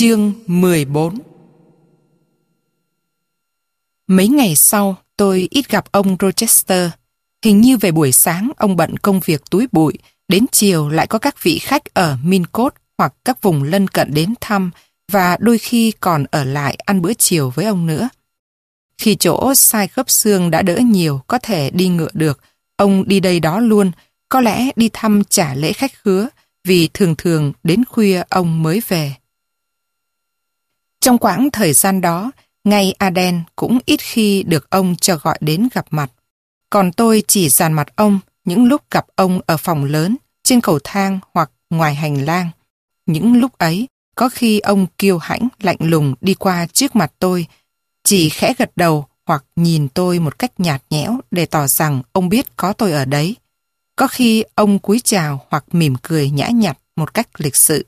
Chương 14 Mấy ngày sau, tôi ít gặp ông Rochester. Hình như về buổi sáng ông bận công việc túi bụi, đến chiều lại có các vị khách ở Mincot hoặc các vùng lân cận đến thăm và đôi khi còn ở lại ăn bữa chiều với ông nữa. Khi chỗ sai khớp xương đã đỡ nhiều, có thể đi ngựa được, ông đi đây đó luôn, có lẽ đi thăm trả lễ khách khứa, vì thường thường đến khuya ông mới về. Trong quãng thời gian đó, ngay Aden cũng ít khi được ông cho gọi đến gặp mặt. Còn tôi chỉ dàn mặt ông những lúc gặp ông ở phòng lớn, trên cầu thang hoặc ngoài hành lang. Những lúc ấy, có khi ông kiêu hãnh, lạnh lùng đi qua trước mặt tôi, chỉ khẽ gật đầu hoặc nhìn tôi một cách nhạt nhẽo để tỏ rằng ông biết có tôi ở đấy. Có khi ông cúi chào hoặc mỉm cười nhã nhặn một cách lịch sự.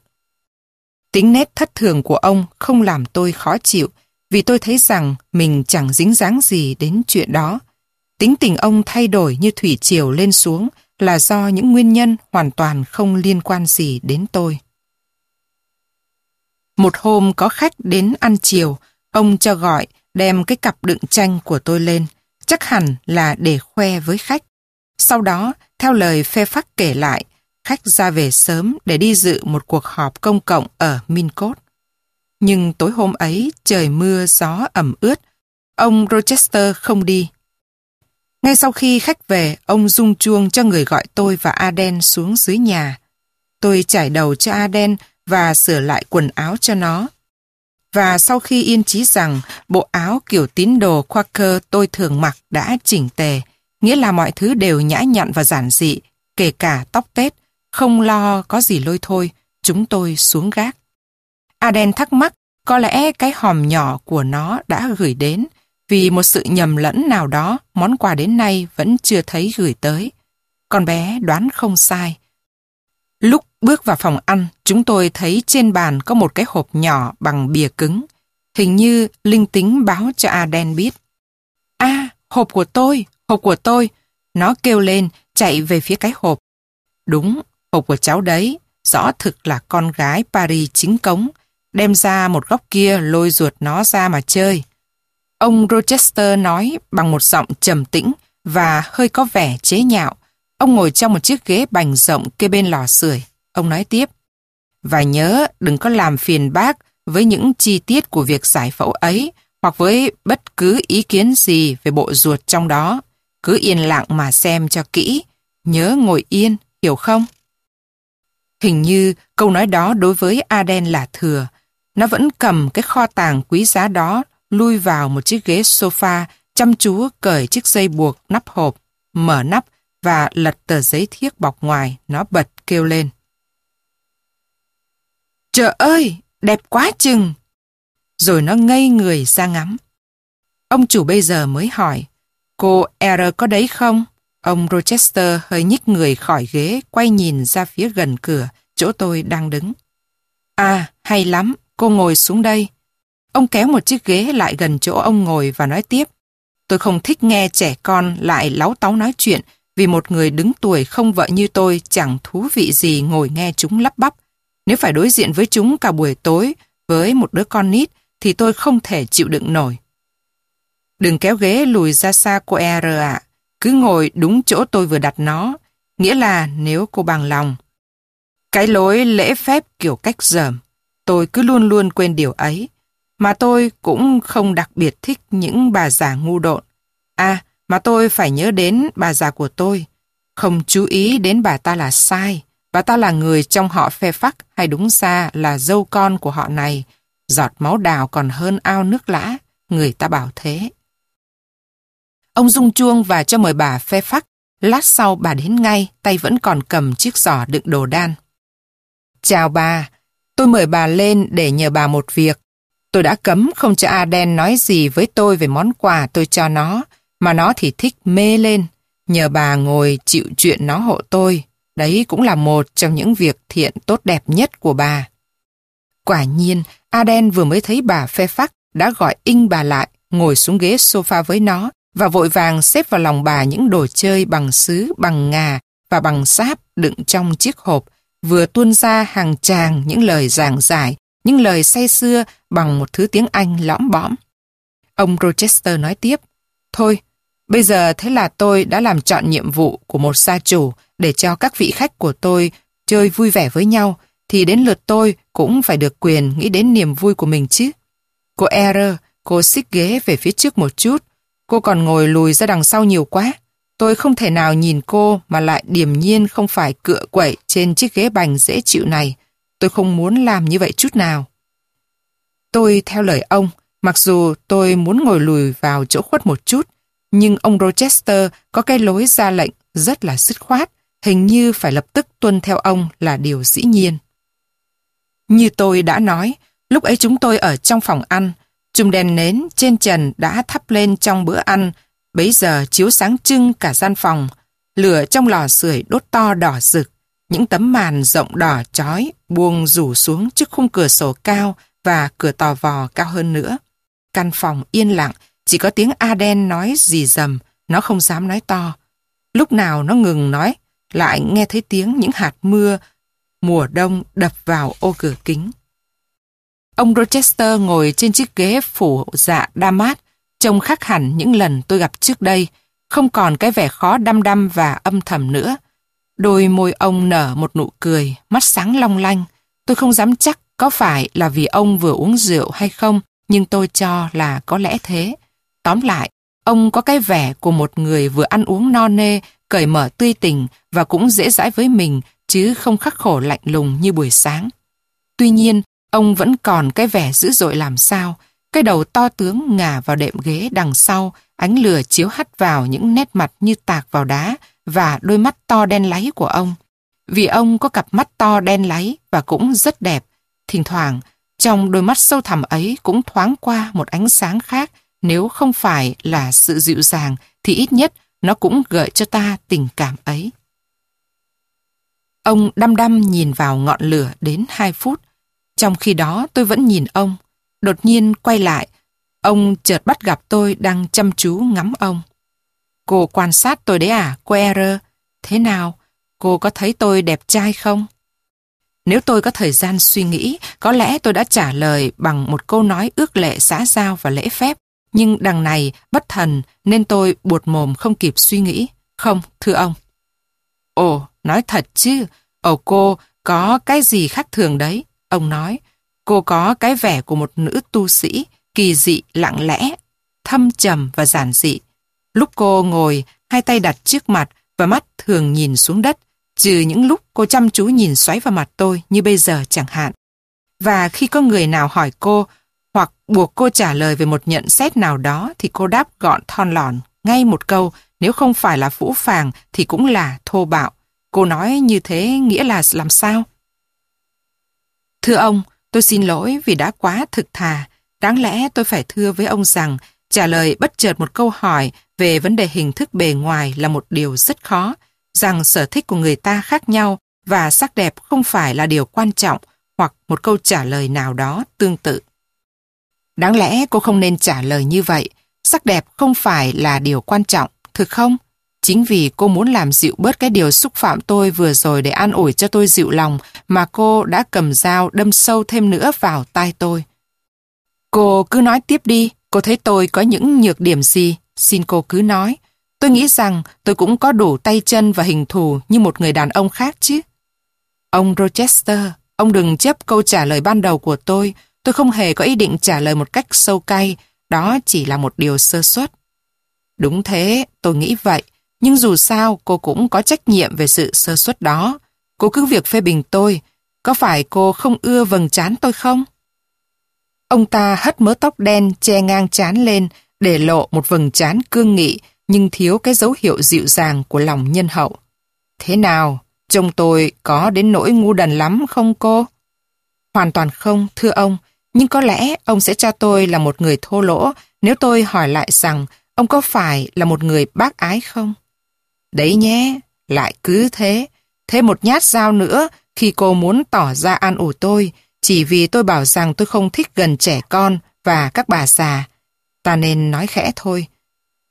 Tính nét thất thường của ông không làm tôi khó chịu vì tôi thấy rằng mình chẳng dính dáng gì đến chuyện đó. Tính tình ông thay đổi như thủy triều lên xuống là do những nguyên nhân hoàn toàn không liên quan gì đến tôi. Một hôm có khách đến ăn chiều, ông cho gọi đem cái cặp đựng tranh của tôi lên, chắc hẳn là để khoe với khách. Sau đó, theo lời phê phắc kể lại, khách ra về sớm để đi dự một cuộc họp công cộng ở Mincot. Nhưng tối hôm ấy trời mưa gió ẩm ướt, ông Rochester không đi. Ngay sau khi khách về, ông rung chuông cho người gọi tôi và Aden xuống dưới nhà. Tôi trải đầu cho Aden và sửa lại quần áo cho nó. Và sau khi yên chí rằng bộ áo kiểu tín đồ Quaker tôi thường mặc đã chỉnh tề, nghĩa là mọi thứ đều nhã nhặn và giản dị, kể cả tóc tết, không lo có gì lôi thôi, chúng tôi xuống gác. Aden thắc mắc có lẽ cái hòm nhỏ của nó đã gửi đến, vì một sự nhầm lẫn nào đó, món quà đến nay vẫn chưa thấy gửi tới. Con bé đoán không sai. Lúc bước vào phòng ăn, chúng tôi thấy trên bàn có một cái hộp nhỏ bằng bìa cứng. Hình như linh tính báo cho Aden biết. a hộp của tôi, hộp của tôi. Nó kêu lên, chạy về phía cái hộp. Đúng, hộp của cháu đấy, rõ thực là con gái Paris chính cống, đem ra một góc kia lôi ruột nó ra mà chơi. Ông Rochester nói bằng một giọng trầm tĩnh và hơi có vẻ chế nhạo. Ông ngồi trong một chiếc ghế bành rộng kê bên lò sưởi. Ông nói tiếp, và nhớ đừng có làm phiền bác với những chi tiết của việc giải phẫu ấy hoặc với bất cứ ý kiến gì về bộ ruột trong đó. Cứ yên lặng mà xem cho kỹ. Nhớ ngồi yên, hiểu không? Hình như câu nói đó đối với Aden là thừa. Nó vẫn cầm cái kho tàng quý giá đó lui vào một chiếc ghế sofa chăm chú cởi chiếc dây buộc nắp hộp, mở nắp và lật tờ giấy thiếc bọc ngoài, nó bật kêu lên. Trời ơi, đẹp quá chừng! Rồi nó ngây người ra ngắm. Ông chủ bây giờ mới hỏi, cô R có đấy không? Ông Rochester hơi nhích người khỏi ghế, quay nhìn ra phía gần cửa, chỗ tôi đang đứng. À, hay lắm, cô ngồi xuống đây. Ông kéo một chiếc ghế lại gần chỗ ông ngồi và nói tiếp. Tôi không thích nghe trẻ con lại láu táu nói chuyện vì một người đứng tuổi không vợ như tôi chẳng thú vị gì ngồi nghe chúng lắp bắp. Nếu phải đối diện với chúng cả buổi tối với một đứa con nít thì tôi không thể chịu đựng nổi. Đừng kéo ghế lùi ra xa cô R ạ. Cứ ngồi đúng chỗ tôi vừa đặt nó. Nghĩa là nếu cô bằng lòng. Cái lối lễ phép kiểu cách dởm. Tôi cứ luôn luôn quên điều ấy. Mà tôi cũng không đặc biệt thích những bà già ngu độn. À, mà tôi phải nhớ đến bà già của tôi. Không chú ý đến bà ta là sai. Bà ta là người trong họ phe phắc hay đúng ra là dâu con của họ này. Giọt máu đào còn hơn ao nước lã. Người ta bảo thế. Ông rung chuông và cho mời bà phe phắc. Lát sau bà đến ngay, tay vẫn còn cầm chiếc giỏ đựng đồ đan. Chào bà, tôi mời bà lên để nhờ bà một việc. Tôi đã cấm không cho Aden nói gì với tôi về món quà tôi cho nó, mà nó thì thích mê lên. Nhờ bà ngồi chịu chuyện nó hộ tôi. Đấy cũng là một trong những việc thiện tốt đẹp nhất của bà. Quả nhiên, Aden vừa mới thấy bà phê phắc đã gọi in bà lại, ngồi xuống ghế sofa với nó và vội vàng xếp vào lòng bà những đồ chơi bằng sứ, bằng ngà và bằng sáp đựng trong chiếc hộp, vừa tuôn ra hàng tràng những lời giảng giải những lời say xưa bằng một thứ tiếng Anh lõm bõm. Ông Rochester nói tiếp, Thôi, bây giờ thế là tôi đã làm chọn nhiệm vụ của một gia chủ để cho các vị khách của tôi chơi vui vẻ với nhau, thì đến lượt tôi cũng phải được quyền nghĩ đến niềm vui của mình chứ. Cô Error, cô xích ghế về phía trước một chút, cô còn ngồi lùi ra đằng sau nhiều quá. Tôi không thể nào nhìn cô mà lại điềm nhiên không phải cựa quậy trên chiếc ghế bành dễ chịu này. Tôi không muốn làm như vậy chút nào. Tôi theo lời ông, mặc dù tôi muốn ngồi lùi vào chỗ khuất một chút, nhưng ông Rochester có cái lối ra lệnh rất là dứt khoát, hình như phải lập tức tuân theo ông là điều dĩ nhiên. Như tôi đã nói, lúc ấy chúng tôi ở trong phòng ăn, chùm đèn nến trên trần đã thắp lên trong bữa ăn, bấy giờ chiếu sáng trưng cả gian phòng, lửa trong lò sưởi đốt to đỏ rực, những tấm màn rộng đỏ chói buông rủ xuống trước khung cửa sổ cao và cửa tò vò cao hơn nữa. Căn phòng yên lặng, chỉ có tiếng Aden nói gì dầm, nó không dám nói to. Lúc nào nó ngừng nói, lại nghe thấy tiếng những hạt mưa mùa đông đập vào ô cửa kính. Ông Rochester ngồi trên chiếc ghế phủ dạ damat, trông khác hẳn những lần tôi gặp trước đây, không còn cái vẻ khó đăm đăm và âm thầm nữa. Đôi môi ông nở một nụ cười, mắt sáng long lanh. Tôi không dám chắc có phải là vì ông vừa uống rượu hay không, nhưng tôi cho là có lẽ thế. Tóm lại, ông có cái vẻ của một người vừa ăn uống no nê, cởi mở tươi tình và cũng dễ dãi với mình, chứ không khắc khổ lạnh lùng như buổi sáng. Tuy nhiên, ông vẫn còn cái vẻ dữ dội làm sao, cái đầu to tướng ngả vào đệm ghế đằng sau, ánh lửa chiếu hắt vào những nét mặt như tạc vào đá và đôi mắt to đen láy của ông. Vì ông có cặp mắt to đen láy và cũng rất đẹp, thỉnh thoảng trong đôi mắt sâu thẳm ấy cũng thoáng qua một ánh sáng khác nếu không phải là sự dịu dàng thì ít nhất nó cũng gợi cho ta tình cảm ấy. Ông đăm đăm nhìn vào ngọn lửa đến 2 phút. Trong khi đó tôi vẫn nhìn ông. Đột nhiên quay lại, ông chợt bắt gặp tôi đang chăm chú ngắm ông. Cô quan sát tôi đấy à, cô Error? Thế nào? Cô có thấy tôi đẹp trai không? Nếu tôi có thời gian suy nghĩ, có lẽ tôi đã trả lời bằng một câu nói ước lệ xã giao và lễ phép. Nhưng đằng này bất thần nên tôi buột mồm không kịp suy nghĩ. Không, thưa ông. Ồ, nói thật chứ, ồ cô có cái gì khác thường đấy. Ông nói, cô có cái vẻ của một nữ tu sĩ, kỳ dị, lặng lẽ, thâm trầm và giản dị. Lúc cô ngồi, hai tay đặt trước mặt và mắt thường nhìn xuống đất, trừ những lúc cô chăm chú nhìn xoáy vào mặt tôi như bây giờ chẳng hạn. Và khi có người nào hỏi cô hoặc buộc cô trả lời về một nhận xét nào đó thì cô đáp gọn thon lòn, ngay một câu, nếu không phải là phũ phàng thì cũng là thô bạo. Cô nói như thế nghĩa là làm sao? Thưa ông, tôi xin lỗi vì đã quá thực thà. Đáng lẽ tôi phải thưa với ông rằng trả lời bất chợt một câu hỏi về vấn đề hình thức bề ngoài là một điều rất khó, rằng sở thích của người ta khác nhau và sắc đẹp không phải là điều quan trọng hoặc một câu trả lời nào đó tương tự. Đáng lẽ cô không nên trả lời như vậy. Sắc đẹp không phải là điều quan trọng, thực không? Chính vì cô muốn làm dịu bớt cái điều xúc phạm tôi vừa rồi để an ủi cho tôi dịu lòng mà cô đã cầm dao đâm sâu thêm nữa vào tai tôi. Cô cứ nói tiếp đi, cô thấy tôi có những nhược điểm gì, xin cô cứ nói. Tôi nghĩ rằng tôi cũng có đủ tay chân và hình thù như một người đàn ông khác chứ. Ông Rochester, ông đừng chấp câu trả lời ban đầu của tôi, Tôi không hề có ý định trả lời một cách sâu cay, đó chỉ là một điều sơ suất. Đúng thế, tôi nghĩ vậy, nhưng dù sao cô cũng có trách nhiệm về sự sơ suất đó. Cô cứ việc phê bình tôi, có phải cô không ưa vầng trán tôi không? Ông ta hất mớ tóc đen che ngang trán lên để lộ một vầng trán cương nghị nhưng thiếu cái dấu hiệu dịu dàng của lòng nhân hậu. Thế nào, chồng tôi có đến nỗi ngu đần lắm không cô? Hoàn toàn không, thưa ông, nhưng có lẽ ông sẽ cho tôi là một người thô lỗ nếu tôi hỏi lại rằng ông có phải là một người bác ái không? Đấy nhé, lại cứ thế. Thêm một nhát dao nữa khi cô muốn tỏ ra an ủi tôi chỉ vì tôi bảo rằng tôi không thích gần trẻ con và các bà già. Ta nên nói khẽ thôi.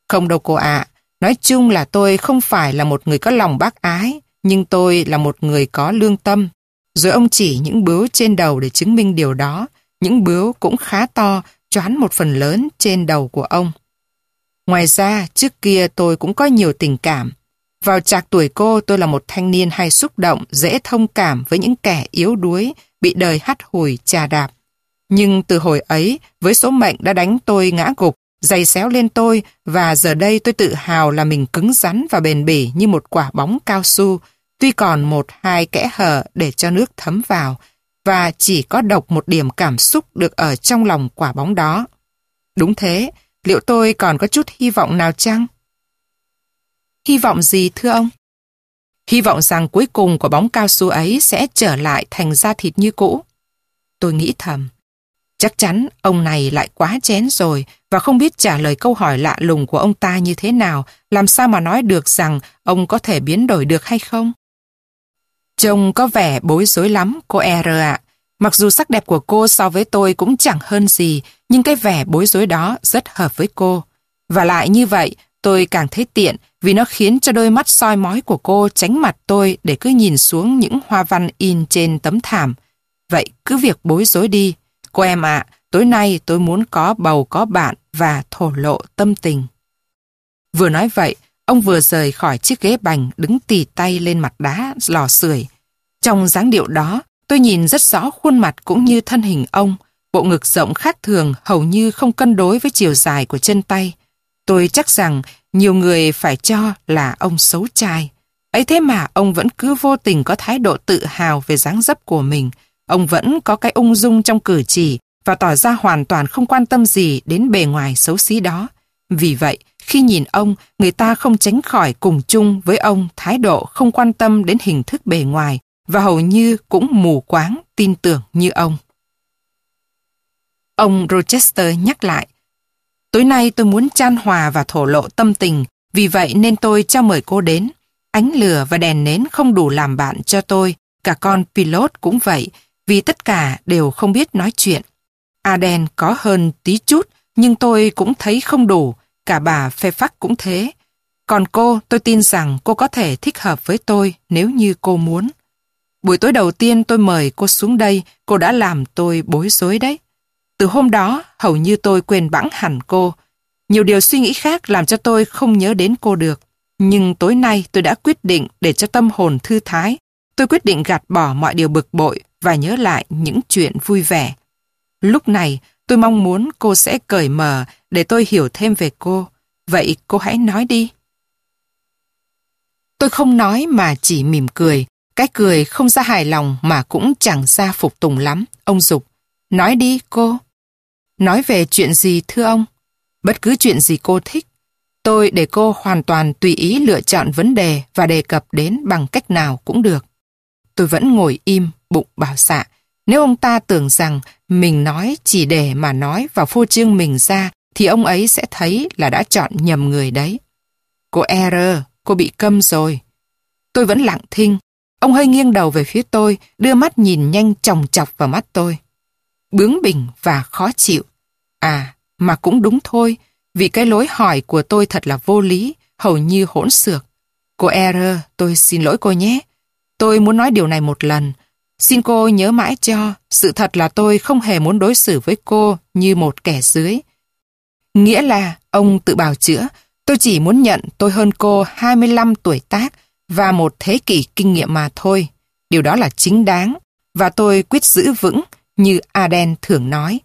Không đâu cô ạ, nói chung là tôi không phải là một người có lòng bác ái, nhưng tôi là một người có lương tâm. Rồi ông chỉ những bướu trên đầu để chứng minh điều đó. Những bướu cũng khá to, choán một phần lớn trên đầu của ông. Ngoài ra, trước kia tôi cũng có nhiều tình cảm. Vào trạc tuổi cô, tôi là một thanh niên hay xúc động, dễ thông cảm với những kẻ yếu đuối, bị đời hắt hủi, trà đạp. Nhưng từ hồi ấy, với số mệnh đã đánh tôi ngã gục, dày xéo lên tôi và giờ đây tôi tự hào là mình cứng rắn và bền bỉ như một quả bóng cao su, tuy còn một hai kẽ hở để cho nước thấm vào và chỉ có độc một điểm cảm xúc được ở trong lòng quả bóng đó. Đúng thế, liệu tôi còn có chút hy vọng nào chăng? Hy vọng gì thưa ông? Hy vọng rằng cuối cùng của bóng cao su ấy sẽ trở lại thành da thịt như cũ. Tôi nghĩ thầm, chắc chắn ông này lại quá chén rồi và không biết trả lời câu hỏi lạ lùng của ông ta như thế nào, làm sao mà nói được rằng ông có thể biến đổi được hay không? Trông có vẻ bối rối lắm, cô R ạ. Mặc dù sắc đẹp của cô so với tôi cũng chẳng hơn gì, nhưng cái vẻ bối rối đó rất hợp với cô. Và lại như vậy, tôi càng thấy tiện vì nó khiến cho đôi mắt soi mói của cô tránh mặt tôi để cứ nhìn xuống những hoa văn in trên tấm thảm. Vậy cứ việc bối rối đi. Cô em ạ, tối nay tôi muốn có bầu có bạn và thổ lộ tâm tình. Vừa nói vậy, ông vừa rời khỏi chiếc ghế bành đứng tì tay lên mặt đá lò sưởi. Trong dáng điệu đó, tôi nhìn rất rõ khuôn mặt cũng như thân hình ông, bộ ngực rộng khác thường hầu như không cân đối với chiều dài của chân tay. Tôi chắc rằng nhiều người phải cho là ông xấu trai. ấy thế mà ông vẫn cứ vô tình có thái độ tự hào về dáng dấp của mình. Ông vẫn có cái ung dung trong cử chỉ và tỏ ra hoàn toàn không quan tâm gì đến bề ngoài xấu xí đó. Vì vậy, khi nhìn ông, người ta không tránh khỏi cùng chung với ông thái độ không quan tâm đến hình thức bề ngoài và hầu như cũng mù quáng tin tưởng như ông. Ông Rochester nhắc lại, Tối nay tôi muốn chan hòa và thổ lộ tâm tình, vì vậy nên tôi cho mời cô đến. Ánh lửa và đèn nến không đủ làm bạn cho tôi, cả con pilot cũng vậy, vì tất cả đều không biết nói chuyện. À, Aden có hơn tí chút, nhưng tôi cũng thấy không đủ, cả bà phê phắc cũng thế. Còn cô, tôi tin rằng cô có thể thích hợp với tôi nếu như cô muốn. Buổi tối đầu tiên tôi mời cô xuống đây, cô đã làm tôi bối rối đấy. Từ hôm đó, hầu như tôi quên bẵng hẳn cô. Nhiều điều suy nghĩ khác làm cho tôi không nhớ đến cô được. Nhưng tối nay tôi đã quyết định để cho tâm hồn thư thái. Tôi quyết định gạt bỏ mọi điều bực bội và nhớ lại những chuyện vui vẻ. Lúc này, tôi mong muốn cô sẽ cởi mở để tôi hiểu thêm về cô. Vậy cô hãy nói đi. Tôi không nói mà chỉ mỉm cười. Cái cười không ra hài lòng mà cũng chẳng ra phục tùng lắm. Ông Dục, nói đi cô. Nói về chuyện gì thưa ông? Bất cứ chuyện gì cô thích. Tôi để cô hoàn toàn tùy ý lựa chọn vấn đề và đề cập đến bằng cách nào cũng được. Tôi vẫn ngồi im, bụng bảo xạ. Nếu ông ta tưởng rằng mình nói chỉ để mà nói và phô trương mình ra thì ông ấy sẽ thấy là đã chọn nhầm người đấy. Cô error, cô bị câm rồi. Tôi vẫn lặng thinh. Ông hơi nghiêng đầu về phía tôi, đưa mắt nhìn nhanh chòng chọc vào mắt tôi. Bướng bỉnh và khó chịu. À, mà cũng đúng thôi, vì cái lối hỏi của tôi thật là vô lý, hầu như hỗn xược. Cô Error, tôi xin lỗi cô nhé. Tôi muốn nói điều này một lần. Xin cô nhớ mãi cho, sự thật là tôi không hề muốn đối xử với cô như một kẻ dưới. Nghĩa là, ông tự bào chữa, tôi chỉ muốn nhận tôi hơn cô 25 tuổi tác và một thế kỷ kinh nghiệm mà thôi. Điều đó là chính đáng, và tôi quyết giữ vững, như Aden thường nói.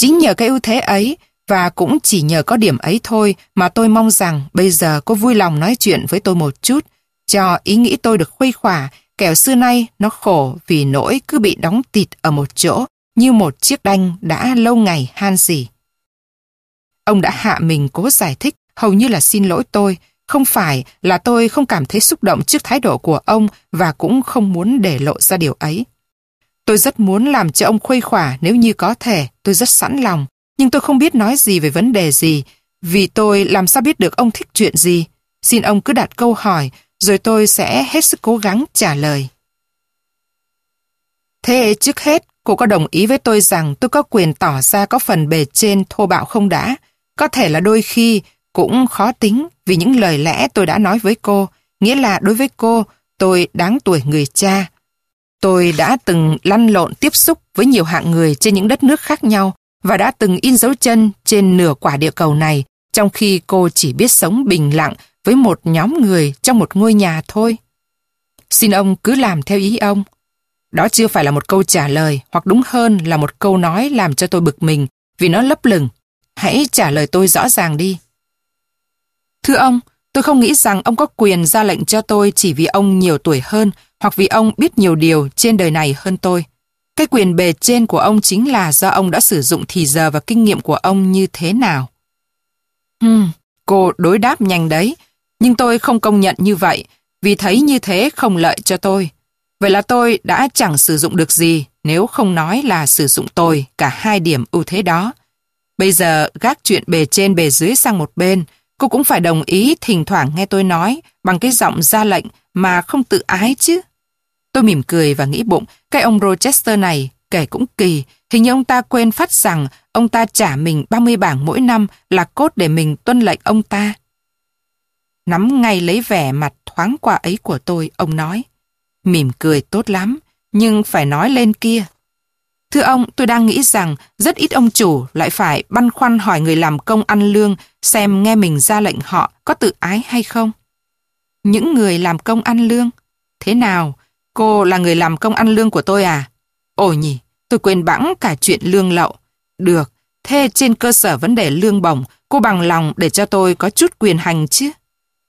Chính nhờ cái ưu thế ấy và cũng chỉ nhờ có điểm ấy thôi mà tôi mong rằng bây giờ cô vui lòng nói chuyện với tôi một chút, cho ý nghĩ tôi được khuây khỏa, kẻo xưa nay nó khổ vì nỗi cứ bị đóng tịt ở một chỗ như một chiếc đanh đã lâu ngày han gì. Ông đã hạ mình cố giải thích, hầu như là xin lỗi tôi, không phải là tôi không cảm thấy xúc động trước thái độ của ông và cũng không muốn để lộ ra điều ấy. Tôi rất muốn làm cho ông khuây khỏa nếu như có thể, tôi rất sẵn lòng. Nhưng tôi không biết nói gì về vấn đề gì, vì tôi làm sao biết được ông thích chuyện gì. Xin ông cứ đặt câu hỏi, rồi tôi sẽ hết sức cố gắng trả lời. Thế trước hết, cô có đồng ý với tôi rằng tôi có quyền tỏ ra có phần bề trên thô bạo không đã? Có thể là đôi khi cũng khó tính vì những lời lẽ tôi đã nói với cô, nghĩa là đối với cô, tôi đáng tuổi người cha, Tôi đã từng lăn lộn tiếp xúc với nhiều hạng người trên những đất nước khác nhau và đã từng in dấu chân trên nửa quả địa cầu này trong khi cô chỉ biết sống bình lặng với một nhóm người trong một ngôi nhà thôi. Xin ông cứ làm theo ý ông. Đó chưa phải là một câu trả lời, hoặc đúng hơn là một câu nói làm cho tôi bực mình vì nó lấp lửng. Hãy trả lời tôi rõ ràng đi. Thưa ông, tôi không nghĩ rằng ông có quyền ra lệnh cho tôi chỉ vì ông nhiều tuổi hơn hoặc vì ông biết nhiều điều trên đời này hơn tôi. Cái quyền bề trên của ông chính là do ông đã sử dụng thì giờ và kinh nghiệm của ông như thế nào. Hmm, cô đối đáp nhanh đấy, nhưng tôi không công nhận như vậy, vì thấy như thế không lợi cho tôi. Vậy là tôi đã chẳng sử dụng được gì nếu không nói là sử dụng tôi cả hai điểm ưu thế đó. Bây giờ gác chuyện bề trên bề dưới sang một bên, cô cũng phải đồng ý thỉnh thoảng nghe tôi nói bằng cái giọng ra lệnh mà không tự ái chứ. Tôi mỉm cười và nghĩ bụng, cái ông Rochester này kể cũng kỳ, hình như ông ta quên phát rằng ông ta trả mình 30 bảng mỗi năm là cốt để mình tuân lệnh ông ta. Nắm ngay lấy vẻ mặt thoáng qua ấy của tôi, ông nói. Mỉm cười tốt lắm, nhưng phải nói lên kia. Thưa ông, tôi đang nghĩ rằng rất ít ông chủ lại phải băn khoăn hỏi người làm công ăn lương xem nghe mình ra lệnh họ có tự ái hay không. Những người làm công ăn lương? Thế nào? Cô là người làm công ăn lương của tôi à? Ồ nhỉ, tôi quên bẵng cả chuyện lương lậu. Được, thế trên cơ sở vấn đề lương bổng, cô bằng lòng để cho tôi có chút quyền hành chứ?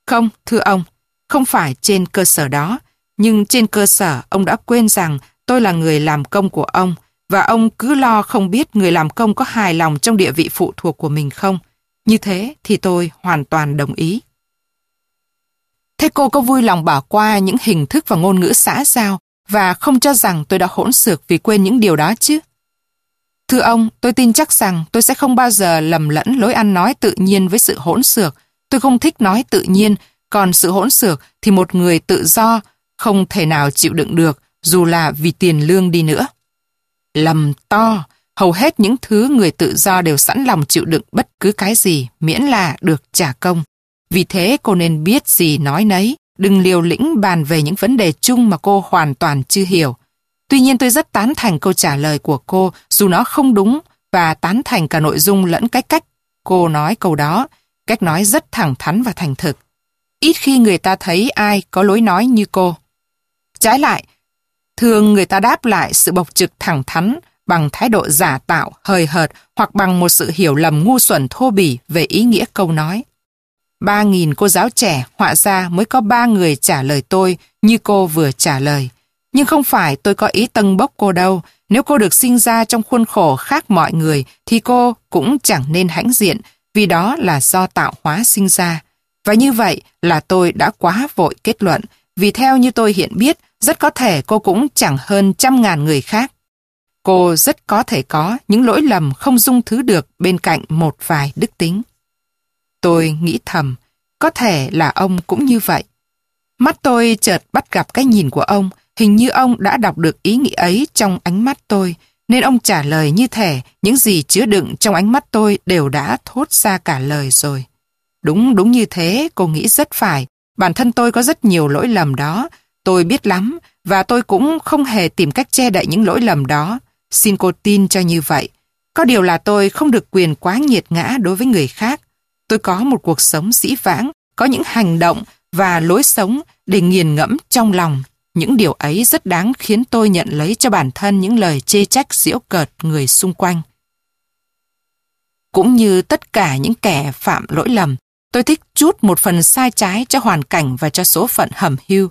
Không, thưa ông, không phải trên cơ sở đó, nhưng trên cơ sở ông đã quên rằng tôi là người làm công của ông và ông cứ lo không biết người làm công có hài lòng trong địa vị phụ thuộc của mình không. Như thế thì tôi hoàn toàn đồng ý. Thế cô có vui lòng bỏ qua những hình thức và ngôn ngữ xã giao và không cho rằng tôi đã hỗn xược vì quên những điều đó chứ? Thưa ông, tôi tin chắc rằng tôi sẽ không bao giờ lầm lẫn lối ăn nói tự nhiên với sự hỗn xược. Tôi không thích nói tự nhiên, còn sự hỗn xược thì một người tự do không thể nào chịu đựng được dù là vì tiền lương đi nữa. Lầm to, hầu hết những thứ người tự do đều sẵn lòng chịu đựng bất cứ cái gì miễn là được trả công. Vì thế cô nên biết gì nói nấy, đừng liều lĩnh bàn về những vấn đề chung mà cô hoàn toàn chưa hiểu. Tuy nhiên tôi rất tán thành câu trả lời của cô dù nó không đúng và tán thành cả nội dung lẫn cái cách cô nói câu đó, cách nói rất thẳng thắn và thành thực. Ít khi người ta thấy ai có lối nói như cô. Trái lại, thường người ta đáp lại sự bộc trực thẳng thắn bằng thái độ giả tạo, hời hợt hoặc bằng một sự hiểu lầm ngu xuẩn thô bỉ về ý nghĩa câu nói. Ba nghìn cô giáo trẻ họa ra mới có ba người trả lời tôi như cô vừa trả lời. Nhưng không phải tôi có ý tân bốc cô đâu. Nếu cô được sinh ra trong khuôn khổ khác mọi người thì cô cũng chẳng nên hãnh diện vì đó là do tạo hóa sinh ra. Và như vậy là tôi đã quá vội kết luận vì theo như tôi hiện biết rất có thể cô cũng chẳng hơn trăm ngàn người khác. Cô rất có thể có những lỗi lầm không dung thứ được bên cạnh một vài đức tính. Tôi nghĩ thầm, có thể là ông cũng như vậy. Mắt tôi chợt bắt gặp cái nhìn của ông, hình như ông đã đọc được ý nghĩ ấy trong ánh mắt tôi, nên ông trả lời như thể những gì chứa đựng trong ánh mắt tôi đều đã thốt ra cả lời rồi. Đúng, đúng như thế, cô nghĩ rất phải. Bản thân tôi có rất nhiều lỗi lầm đó, tôi biết lắm, và tôi cũng không hề tìm cách che đậy những lỗi lầm đó. Xin cô tin cho như vậy. Có điều là tôi không được quyền quá nhiệt ngã đối với người khác. Tôi có một cuộc sống dĩ vãng, có những hành động và lối sống để nghiền ngẫm trong lòng. Những điều ấy rất đáng khiến tôi nhận lấy cho bản thân những lời chê trách giễu cợt người xung quanh. Cũng như tất cả những kẻ phạm lỗi lầm, tôi thích chút một phần sai trái cho hoàn cảnh và cho số phận hầm hưu.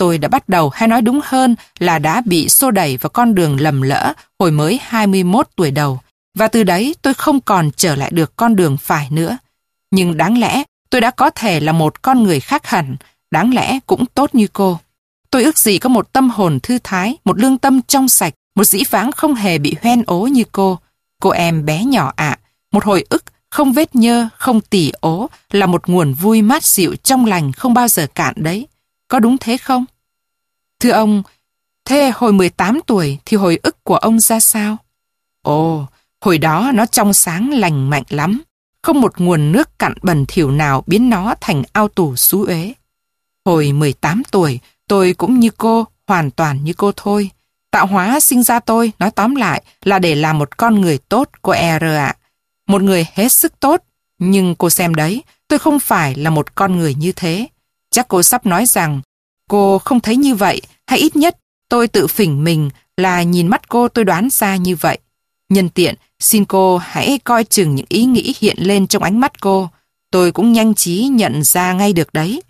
Tôi đã bắt đầu hay nói đúng hơn là đã bị xô đẩy vào con đường lầm lỡ hồi mới 21 tuổi đầu. Và từ đấy tôi không còn trở lại được con đường phải nữa. Nhưng đáng lẽ tôi đã có thể là một con người khác hẳn, đáng lẽ cũng tốt như cô. Tôi ước gì có một tâm hồn thư thái, một lương tâm trong sạch, một dĩ vãng không hề bị hoen ố như cô. Cô em bé nhỏ ạ, một hồi ức, không vết nhơ, không tỉ ố, là một nguồn vui mát dịu trong lành không bao giờ cạn đấy. Có đúng thế không? Thưa ông, thế hồi 18 tuổi thì hồi ức của ông ra sao? Ồ, hồi đó nó trong sáng lành mạnh lắm. Không một nguồn nước cặn bẩn thỉu nào biến nó thành ao tù xú uế. Hồi 18 tuổi, tôi cũng như cô, hoàn toàn như cô thôi. Tạo hóa sinh ra tôi, nói tóm lại, là để làm một con người tốt, cô R ạ. Một người hết sức tốt, nhưng cô xem đấy, tôi không phải là một con người như thế. Chắc cô sắp nói rằng, cô không thấy như vậy, hay ít nhất tôi tự phỉnh mình là nhìn mắt cô tôi đoán ra như vậy. Nhân tiện, xin cô hãy coi chừng những ý nghĩ hiện lên trong ánh mắt cô. Tôi cũng nhanh trí nhận ra ngay được đấy.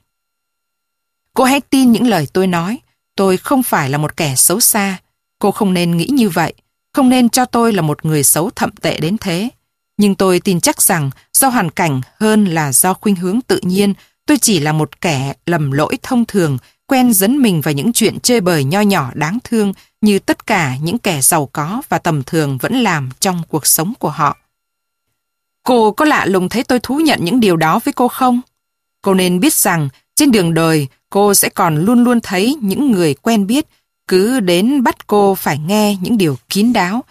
Cô hãy tin những lời tôi nói. Tôi không phải là một kẻ xấu xa. Cô không nên nghĩ như vậy. Không nên cho tôi là một người xấu thậm tệ đến thế. Nhưng tôi tin chắc rằng do hoàn cảnh hơn là do khuynh hướng tự nhiên, tôi chỉ là một kẻ lầm lỗi thông thường, quen dẫn mình vào những chuyện chơi bời nho nhỏ đáng thương như tất cả những kẻ giàu có và tầm thường vẫn làm trong cuộc sống của họ. Cô có lạ lùng thấy tôi thú nhận những điều đó với cô không? Cô nên biết rằng trên đường đời cô sẽ còn luôn luôn thấy những người quen biết cứ đến bắt cô phải nghe những điều kín đáo.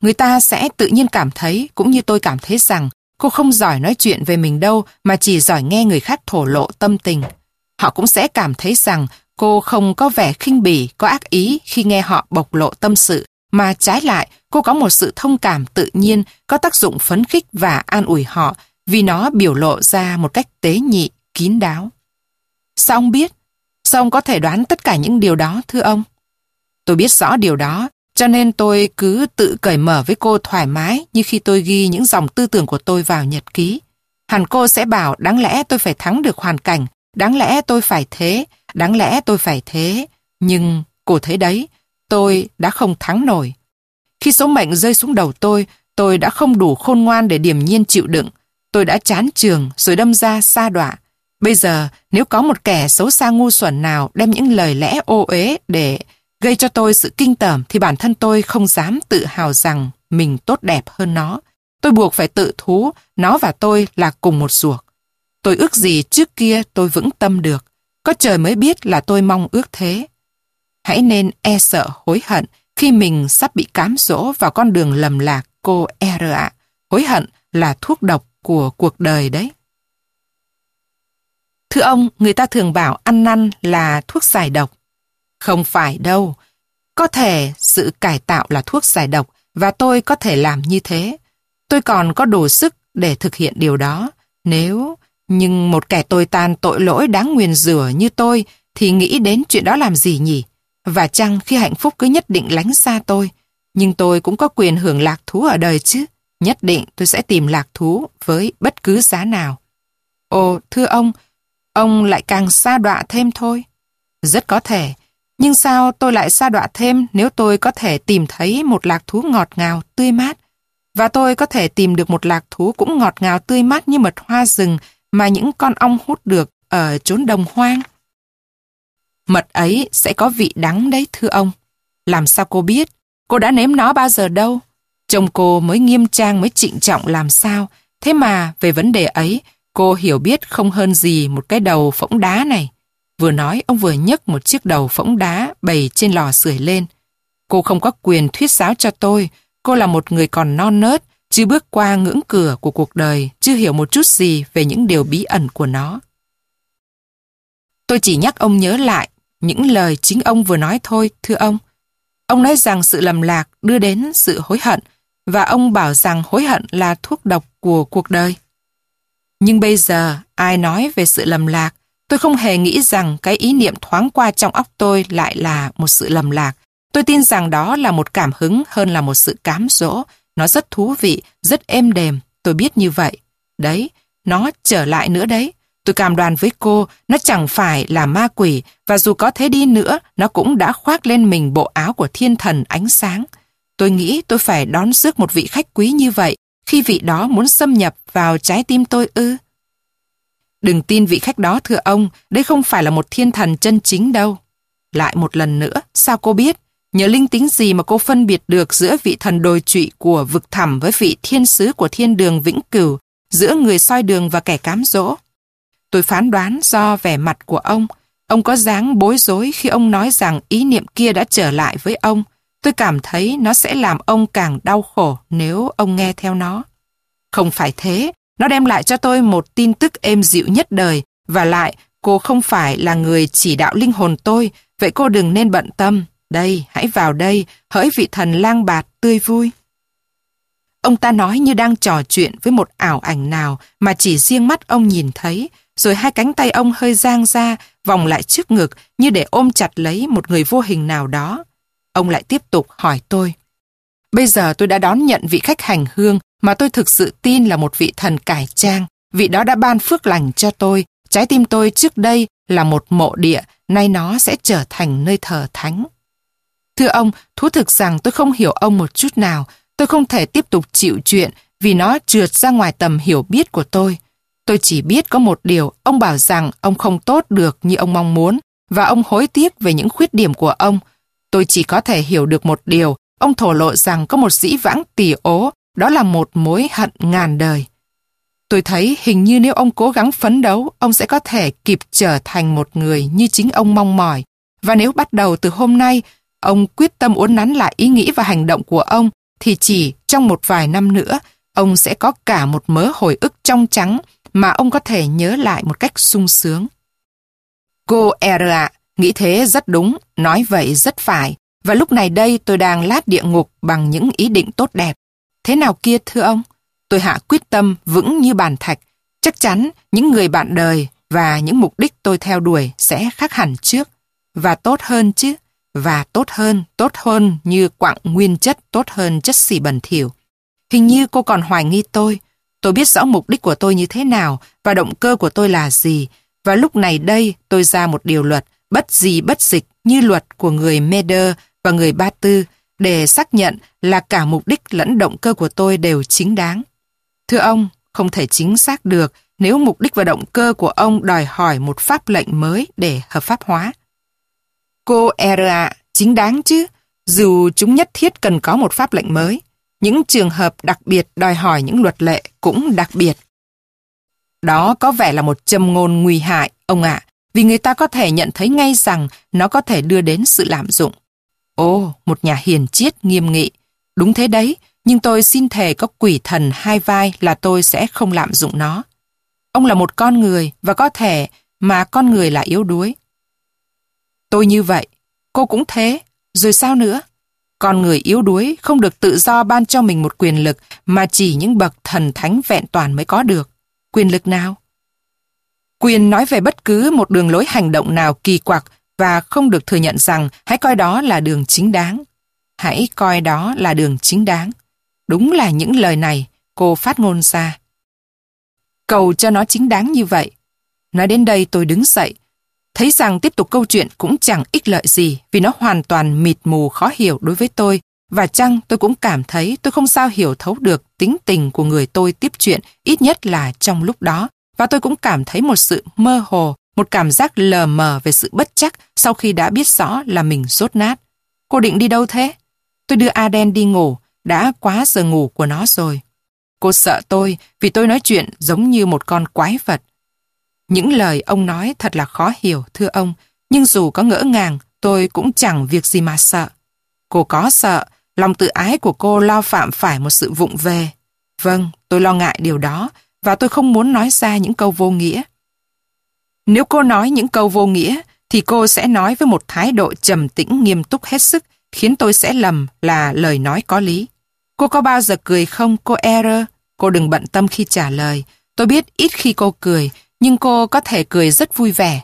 Người ta sẽ tự nhiên cảm thấy, cũng như tôi cảm thấy rằng cô không giỏi nói chuyện về mình đâu mà chỉ giỏi nghe người khác thổ lộ tâm tình. Họ cũng sẽ cảm thấy rằng cô không có vẻ khinh bỉ, có ác ý khi nghe họ bộc lộ tâm sự, mà trái lại cô có một sự thông cảm tự nhiên, có tác dụng phấn khích và an ủi họ vì nó biểu lộ ra một cách tế nhị, kín đáo. Sao ông biết? Sao ông có thể đoán tất cả những điều đó, thưa ông? Tôi biết rõ điều đó, cho nên tôi cứ tự cởi mở với cô thoải mái như khi tôi ghi những dòng tư tưởng của tôi vào nhật ký. Hẳn cô sẽ bảo đáng lẽ tôi phải thắng được hoàn cảnh, đáng lẽ tôi phải thế, đáng lẽ tôi phải thế. Nhưng cô thấy đấy, tôi đã không thắng nổi. Khi số mệnh rơi xuống đầu tôi, tôi đã không đủ khôn ngoan để điềm nhiên chịu đựng. Tôi đã chán trường rồi đâm ra xa đọa. Bây giờ, nếu có một kẻ xấu xa ngu xuẩn nào đem những lời lẽ ô uế để gây cho tôi sự kinh tởm thì bản thân tôi không dám tự hào rằng mình tốt đẹp hơn nó. Tôi buộc phải tự thú, nó và tôi là cùng một ruột. Tôi ước gì trước kia tôi vững tâm được. Có trời mới biết là tôi mong ước thế. Hãy nên e sợ hối hận khi mình sắp bị cám dỗ vào con đường lầm lạc cô R ạ. Hối hận là thuốc độc của cuộc đời đấy. Thưa ông, người ta thường bảo ăn năn là thuốc giải độc. Không phải đâu. Có thể sự cải tạo là thuốc giải độc và tôi có thể làm như thế. Tôi còn có đủ sức để thực hiện điều đó. Nếu... Nhưng một kẻ tôi tan tội lỗi đáng nguyền rủa như tôi thì nghĩ đến chuyện đó làm gì nhỉ? Và chăng khi hạnh phúc cứ nhất định lánh xa tôi, nhưng tôi cũng có quyền hưởng lạc thú ở đời chứ. Nhất định tôi sẽ tìm lạc thú với bất cứ giá nào. Ồ, thưa ông, ông lại càng xa đọa thêm thôi. Rất có thể, nhưng sao tôi lại xa đọa thêm nếu tôi có thể tìm thấy một lạc thú ngọt ngào, tươi mát? Và tôi có thể tìm được một lạc thú cũng ngọt ngào tươi mát như mật hoa rừng mà những con ong hút được ở chốn đồng hoang. Mật ấy sẽ có vị đắng đấy thưa ông. Làm sao cô biết? Cô đã nếm nó bao giờ đâu? Chồng cô mới nghiêm trang mới trịnh trọng làm sao? Thế mà về vấn đề ấy, cô hiểu biết không hơn gì một cái đầu phỗng đá này. Vừa nói, ông vừa nhấc một chiếc đầu phỗng đá bày trên lò sưởi lên. Cô không có quyền thuyết giáo cho tôi. Cô là một người còn non nớt, chưa bước qua ngưỡng cửa của cuộc đời, chưa hiểu một chút gì về những điều bí ẩn của nó. Tôi chỉ nhắc ông nhớ lại những lời chính ông vừa nói thôi, thưa ông. Ông nói rằng sự lầm lạc đưa đến sự hối hận, và ông bảo rằng hối hận là thuốc độc của cuộc đời. Nhưng bây giờ, ai nói về sự lầm lạc, tôi không hề nghĩ rằng cái ý niệm thoáng qua trong óc tôi lại là một sự lầm lạc. Tôi tin rằng đó là một cảm hứng hơn là một sự cám dỗ. Nó rất thú vị, rất êm đềm, tôi biết như vậy. Đấy, nó trở lại nữa đấy. Tôi cảm đoàn với cô, nó chẳng phải là ma quỷ, và dù có thế đi nữa, nó cũng đã khoác lên mình bộ áo của thiên thần ánh sáng. Tôi nghĩ tôi phải đón rước một vị khách quý như vậy, khi vị đó muốn xâm nhập vào trái tim tôi ư. Đừng tin vị khách đó thưa ông, đây không phải là một thiên thần chân chính đâu. Lại một lần nữa, sao cô biết? Nhờ linh tính gì mà cô phân biệt được giữa vị thần đồi trụy của vực thẳm với vị thiên sứ của thiên đường vĩnh cửu, giữa người soi đường và kẻ cám dỗ? Tôi phán đoán do vẻ mặt của ông. Ông có dáng bối rối khi ông nói rằng ý niệm kia đã trở lại với ông. Tôi cảm thấy nó sẽ làm ông càng đau khổ nếu ông nghe theo nó. Không phải thế, nó đem lại cho tôi một tin tức êm dịu nhất đời và lại cô không phải là người chỉ đạo linh hồn tôi, vậy cô đừng nên bận tâm. Đây, hãy vào đây, hỡi vị thần lang bạt tươi vui. Ông ta nói như đang trò chuyện với một ảo ảnh nào mà chỉ riêng mắt ông nhìn thấy, rồi hai cánh tay ông hơi giang ra, vòng lại trước ngực như để ôm chặt lấy một người vô hình nào đó. Ông lại tiếp tục hỏi tôi. Bây giờ tôi đã đón nhận vị khách hành hương mà tôi thực sự tin là một vị thần cải trang. Vị đó đã ban phước lành cho tôi. Trái tim tôi trước đây là một mộ địa, nay nó sẽ trở thành nơi thờ thánh. Thưa ông, thú thực rằng tôi không hiểu ông một chút nào. Tôi không thể tiếp tục chịu chuyện vì nó trượt ra ngoài tầm hiểu biết của tôi. Tôi chỉ biết có một điều, ông bảo rằng ông không tốt được như ông mong muốn và ông hối tiếc về những khuyết điểm của ông. Tôi chỉ có thể hiểu được một điều, ông thổ lộ rằng có một dĩ vãng tỉ ố, đó là một mối hận ngàn đời. Tôi thấy hình như nếu ông cố gắng phấn đấu, ông sẽ có thể kịp trở thành một người như chính ông mong mỏi. Và nếu bắt đầu từ hôm nay, ông quyết tâm uốn nắn lại ý nghĩ và hành động của ông, thì chỉ trong một vài năm nữa, ông sẽ có cả một mớ hồi ức trong trắng mà ông có thể nhớ lại một cách sung sướng. Cô R ạ, nghĩ thế rất đúng, nói vậy rất phải. Và lúc này đây tôi đang lát địa ngục bằng những ý định tốt đẹp. Thế nào kia thưa ông? Tôi hạ quyết tâm vững như bàn thạch. Chắc chắn những người bạn đời và những mục đích tôi theo đuổi sẽ khác hẳn trước. Và tốt hơn chứ. Và tốt hơn, tốt hơn như quặng nguyên chất tốt hơn chất xỉ bẩn thỉu. Hình như cô còn hoài nghi tôi. Tôi biết rõ mục đích của tôi như thế nào và động cơ của tôi là gì. Và lúc này đây tôi ra một điều luật bất gì bất dịch như luật của người Meder và người Ba Tư để xác nhận là cả mục đích lẫn động cơ của tôi đều chính đáng. Thưa ông, không thể chính xác được nếu mục đích và động cơ của ông đòi hỏi một pháp lệnh mới để hợp pháp hóa. Cô R.A. chính đáng chứ, dù chúng nhất thiết cần có một pháp lệnh mới. Những trường hợp đặc biệt đòi hỏi những luật lệ cũng đặc biệt. Đó có vẻ là một châm ngôn nguy hại, ông ạ, vì người ta có thể nhận thấy ngay rằng nó có thể đưa đến sự lạm dụng. Ồ, một nhà hiền triết nghiêm nghị. Đúng thế đấy, nhưng tôi xin thề có quỷ thần hai vai là tôi sẽ không lạm dụng nó. Ông là một con người và có thể mà con người là yếu đuối. Tôi như vậy, cô cũng thế, rồi sao nữa? Con người yếu đuối không được tự do ban cho mình một quyền lực mà chỉ những bậc thần thánh vẹn toàn mới có được. Quyền lực nào? Quyền nói về bất cứ một đường lối hành động nào kỳ quặc và không được thừa nhận rằng hãy coi đó là đường chính đáng. Hãy coi đó là đường chính đáng. Đúng là những lời này cô phát ngôn ra. Cầu cho nó chính đáng như vậy. Nói đến đây tôi đứng dậy, thấy rằng tiếp tục câu chuyện cũng chẳng ích lợi gì vì nó hoàn toàn mịt mù khó hiểu đối với tôi và chăng tôi cũng cảm thấy tôi không sao hiểu thấu được tính tình của người tôi tiếp chuyện ít nhất là trong lúc đó và tôi cũng cảm thấy một sự mơ hồ một cảm giác lờ mờ về sự bất chắc sau khi đã biết rõ là mình rốt nát. Cô định đi đâu thế? Tôi đưa Aden đi ngủ, đã quá giờ ngủ của nó rồi. Cô sợ tôi vì tôi nói chuyện giống như một con quái vật. Những lời ông nói thật là khó hiểu, thưa ông, nhưng dù có ngỡ ngàng, tôi cũng chẳng việc gì mà sợ. Cô có sợ, lòng tự ái của cô lo phạm phải một sự vụng về. Vâng, tôi lo ngại điều đó, và tôi không muốn nói ra những câu vô nghĩa. Nếu cô nói những câu vô nghĩa, thì cô sẽ nói với một thái độ trầm tĩnh nghiêm túc hết sức, khiến tôi sẽ lầm là lời nói có lý. Cô có bao giờ cười không, cô error? Cô đừng bận tâm khi trả lời. Tôi biết ít khi cô cười, nhưng cô có thể cười rất vui vẻ.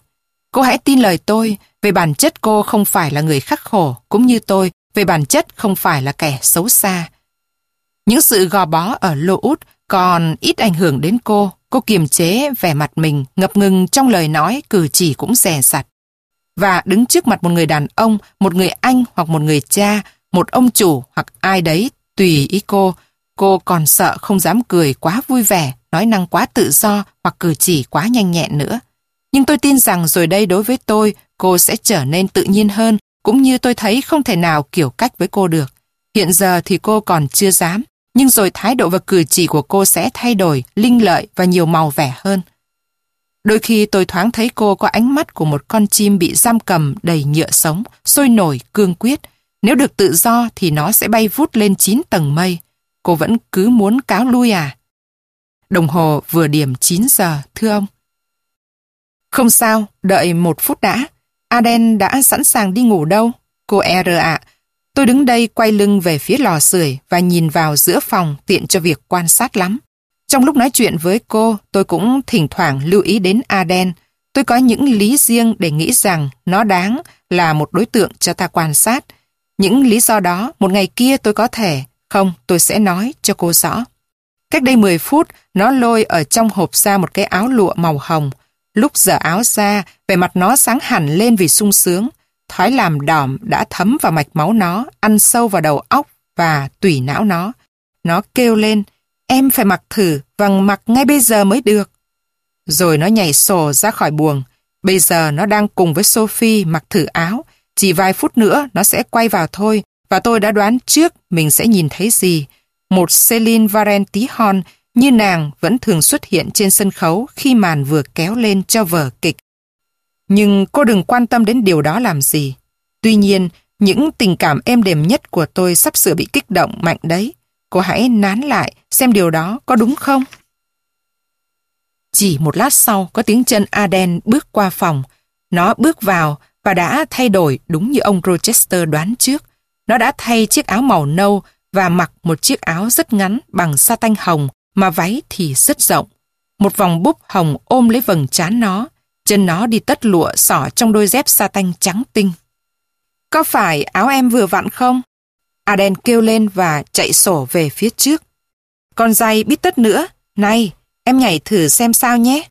Cô hãy tin lời tôi, về bản chất cô không phải là người khắc khổ, cũng như tôi, về bản chất không phải là kẻ xấu xa. Những sự gò bó ở lô út còn ít ảnh hưởng đến cô, Cô kiềm chế vẻ mặt mình, ngập ngừng trong lời nói, cử chỉ cũng rè sặt. Và đứng trước mặt một người đàn ông, một người anh hoặc một người cha, một ông chủ hoặc ai đấy, tùy ý cô, cô còn sợ không dám cười quá vui vẻ, nói năng quá tự do hoặc cử chỉ quá nhanh nhẹn nữa. Nhưng tôi tin rằng rồi đây đối với tôi, cô sẽ trở nên tự nhiên hơn, cũng như tôi thấy không thể nào kiểu cách với cô được. Hiện giờ thì cô còn chưa dám, nhưng rồi thái độ và cử chỉ của cô sẽ thay đổi, linh lợi và nhiều màu vẻ hơn. Đôi khi tôi thoáng thấy cô có ánh mắt của một con chim bị giam cầm đầy nhựa sống, sôi nổi, cương quyết. Nếu được tự do thì nó sẽ bay vút lên 9 tầng mây. Cô vẫn cứ muốn cáo lui à? Đồng hồ vừa điểm 9 giờ, thưa ông. Không sao, đợi một phút đã. Aden đã sẵn sàng đi ngủ đâu? cô R ạ. Tôi đứng đây quay lưng về phía lò sưởi và nhìn vào giữa phòng tiện cho việc quan sát lắm. Trong lúc nói chuyện với cô, tôi cũng thỉnh thoảng lưu ý đến Aden. Tôi có những lý riêng để nghĩ rằng nó đáng là một đối tượng cho ta quan sát. Những lý do đó, một ngày kia tôi có thể, không, tôi sẽ nói cho cô rõ. Cách đây 10 phút, nó lôi ở trong hộp ra một cái áo lụa màu hồng. Lúc giờ áo ra, vẻ mặt nó sáng hẳn lên vì sung sướng. Thói làm đỏm đã thấm vào mạch máu nó, ăn sâu vào đầu óc và tủy não nó. Nó kêu lên, em phải mặc thử, vằng mặc ngay bây giờ mới được. Rồi nó nhảy sổ ra khỏi buồng. Bây giờ nó đang cùng với Sophie mặc thử áo. Chỉ vài phút nữa nó sẽ quay vào thôi và tôi đã đoán trước mình sẽ nhìn thấy gì. Một Celine Varen tí hon như nàng vẫn thường xuất hiện trên sân khấu khi màn vừa kéo lên cho vở kịch. Nhưng cô đừng quan tâm đến điều đó làm gì. Tuy nhiên, những tình cảm êm đềm nhất của tôi sắp sửa bị kích động mạnh đấy. Cô hãy nán lại xem điều đó có đúng không? Chỉ một lát sau có tiếng chân Aden bước qua phòng. Nó bước vào và đã thay đổi đúng như ông Rochester đoán trước. Nó đã thay chiếc áo màu nâu và mặc một chiếc áo rất ngắn bằng sa tanh hồng mà váy thì rất rộng. Một vòng búp hồng ôm lấy vầng trán nó, chân nó đi tất lụa sỏ trong đôi dép sa tanh trắng tinh. Có phải áo em vừa vặn không? Aden kêu lên và chạy sổ về phía trước. Con dây biết tất nữa. Này, em nhảy thử xem sao nhé.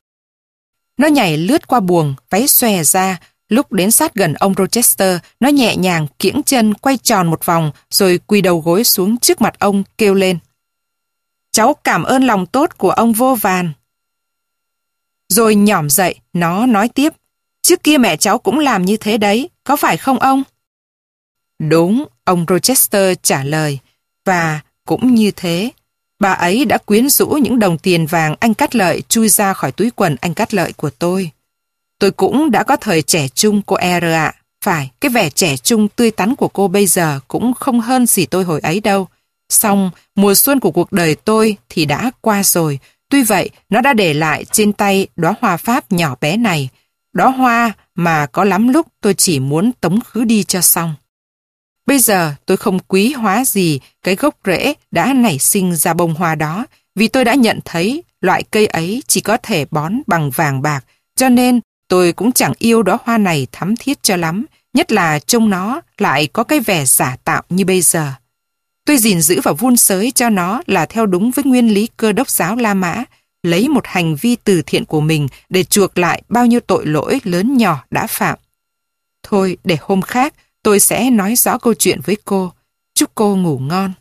Nó nhảy lướt qua buồng, váy xòe ra. Lúc đến sát gần ông Rochester, nó nhẹ nhàng kiễng chân quay tròn một vòng rồi quỳ đầu gối xuống trước mặt ông kêu lên. Cháu cảm ơn lòng tốt của ông vô vàn. Rồi nhỏm dậy, nó nói tiếp. Trước kia mẹ cháu cũng làm như thế đấy, có phải không ông? Đúng, ông Rochester trả lời. Và cũng như thế, bà ấy đã quyến rũ những đồng tiền vàng anh cắt lợi chui ra khỏi túi quần anh cắt lợi của tôi. Tôi cũng đã có thời trẻ trung cô R ạ. Phải, cái vẻ trẻ trung tươi tắn của cô bây giờ cũng không hơn gì tôi hồi ấy đâu. Xong, mùa xuân của cuộc đời tôi thì đã qua rồi. Tuy vậy, nó đã để lại trên tay đóa hoa pháp nhỏ bé này. Đóa hoa mà có lắm lúc tôi chỉ muốn tống khứ đi cho xong. Bây giờ tôi không quý hóa gì cái gốc rễ đã nảy sinh ra bông hoa đó vì tôi đã nhận thấy loại cây ấy chỉ có thể bón bằng vàng bạc cho nên tôi cũng chẳng yêu đóa hoa này thắm thiết cho lắm nhất là trông nó lại có cái vẻ giả tạo như bây giờ. Tôi gìn giữ và vun sới cho nó là theo đúng với nguyên lý cơ đốc giáo La Mã, lấy một hành vi từ thiện của mình để chuộc lại bao nhiêu tội lỗi lớn nhỏ đã phạm. Thôi, để hôm khác, tôi sẽ nói rõ câu chuyện với cô. Chúc cô ngủ ngon.